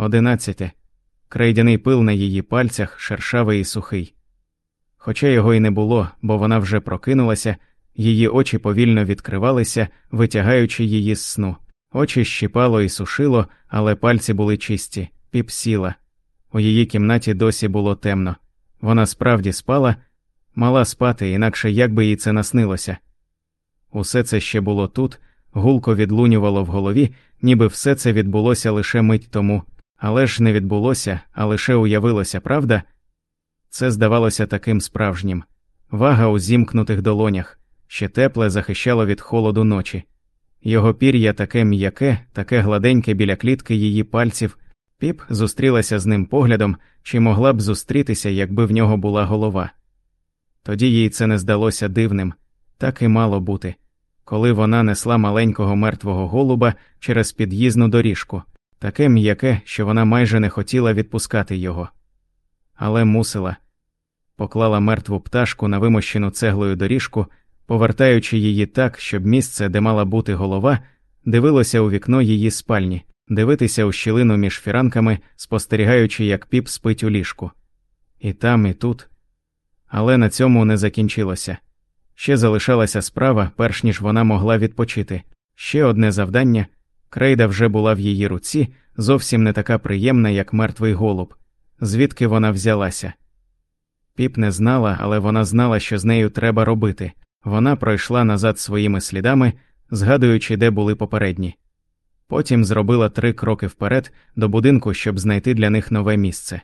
Одинадцяте. Крейдяний пил на її пальцях шершавий і сухий. Хоча його й не було, бо вона вже прокинулася, її очі повільно відкривалися, витягаючи її з сну. Очі щипало і сушило, але пальці були чисті, піп сіла. У її кімнаті досі було темно. Вона справді спала, мала спати, інакше як би їй це наснилося. Усе це ще було тут, гулко відлунювало в голові, ніби все це відбулося лише мить тому, але ж не відбулося, а лише уявилося, правда? Це здавалося таким справжнім. Вага у зімкнутих долонях, ще тепле захищало від холоду ночі. Його пір'я таке м'яке, таке гладеньке біля клітки її пальців. Піп зустрілася з ним поглядом, чи могла б зустрітися, якби в нього була голова. Тоді їй це не здалося дивним, так і мало бути, коли вона несла маленького мертвого голуба через під'їзну доріжку, таке м'яке, що вона майже не хотіла відпускати його. Але мусила поклала мертву пташку на вимощену цеглою доріжку, повертаючи її так, щоб місце, де мала бути голова, дивилося у вікно її спальні, дивитися у щілину між фіранками, спостерігаючи, як піп спить у ліжку. І там, і тут. Але на цьому не закінчилося. Ще залишалася справа, перш ніж вона могла відпочити. Ще одне завдання крейда вже була в її руці, зовсім не така приємна, як мертвий голуб. Звідки вона взялася? Піп не знала, але вона знала, що з нею треба робити. Вона пройшла назад своїми слідами, згадуючи, де були попередні. Потім зробила три кроки вперед до будинку, щоб знайти для них нове місце.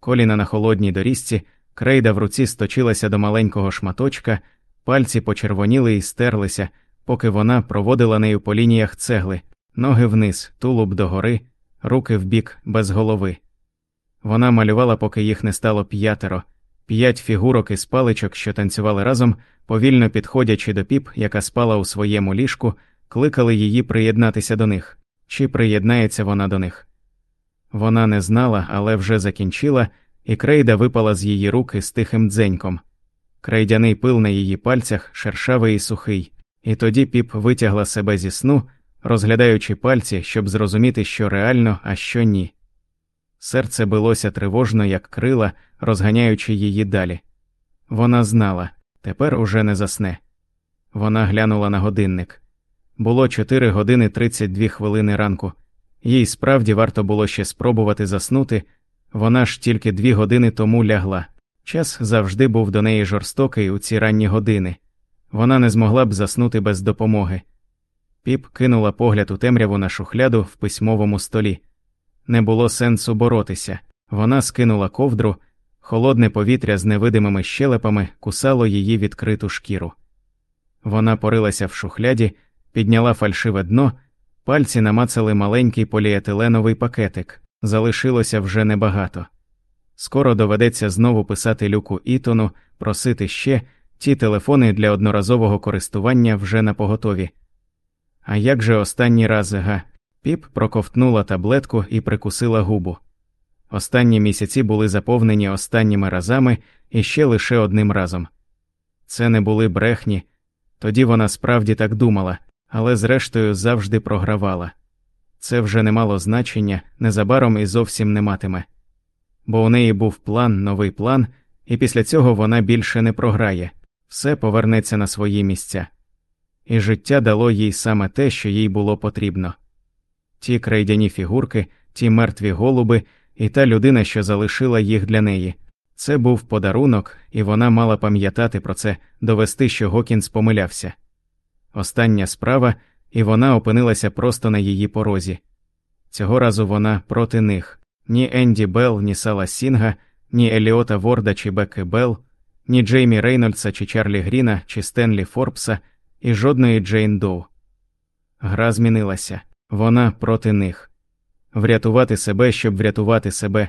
Коліна на холодній доріжці, крейда в руці сточилася до маленького шматочка, пальці почервоніли і стерлися, поки вона проводила нею по лініях цегли, ноги вниз, тулуб догори, руки вбік, без голови. Вона малювала, поки їх не стало п'ятеро, п'ять фігурок із паличок, що танцювали разом, повільно підходячи до піп, яка спала у своєму ліжку, кликали її приєднатися до них, чи приєднається вона до них. Вона не знала, але вже закінчила, і крейда випала з її руки з тихим дзеньком. Крейдяний пил на її пальцях шершавий і сухий, і тоді піп витягла себе зі сну, розглядаючи пальці, щоб зрозуміти, що реально, а що ні. Серце билося тривожно, як крила, розганяючи її далі. Вона знала тепер уже не засне. Вона глянула на годинник. Було 4 години 32 хвилини ранку. Їй справді варто було ще спробувати заснути, вона ж тільки дві години тому лягла. Час завжди був до неї жорстокий у ці ранні години. Вона не змогла б заснути без допомоги. Піп кинула погляд у темряву на шухляду в письмовому столі. Не було сенсу боротися. Вона скинула ковдру, холодне повітря з невидимими щелепами кусало її відкриту шкіру. Вона порилася в шухляді, підняла фальшиве дно, пальці намацали маленький поліетиленовий пакетик, залишилося вже небагато. Скоро доведеться знову писати люку Ітону, просити ще ті телефони для одноразового користування вже на поготові. А як же останній раз га? Піп проковтнула таблетку і прикусила губу. Останні місяці були заповнені останніми разами і ще лише одним разом. Це не були брехні, тоді вона справді так думала, але зрештою завжди програвала. Це вже не мало значення, незабаром і зовсім не матиме. Бо у неї був план, новий план, і після цього вона більше не програє, все повернеться на свої місця. І життя дало їй саме те, що їй було потрібно ті крейдяні фігурки, ті мертві голуби і та людина, що залишила їх для неї. Це був подарунок, і вона мала пам'ятати про це, довести, що Гокінс помилявся. Остання справа, і вона опинилася просто на її порозі. Цього разу вона проти них ні Енді Белл, ні Сала Сінга, ні Еліота Ворда чи Бекки Белл, ні Джеймі Рейнольдса чи Чарлі Гріна чи Стенлі Форбса, і жодної Джейн Доу. Гра змінилася вона проти них. Врятувати себе, щоб врятувати себе,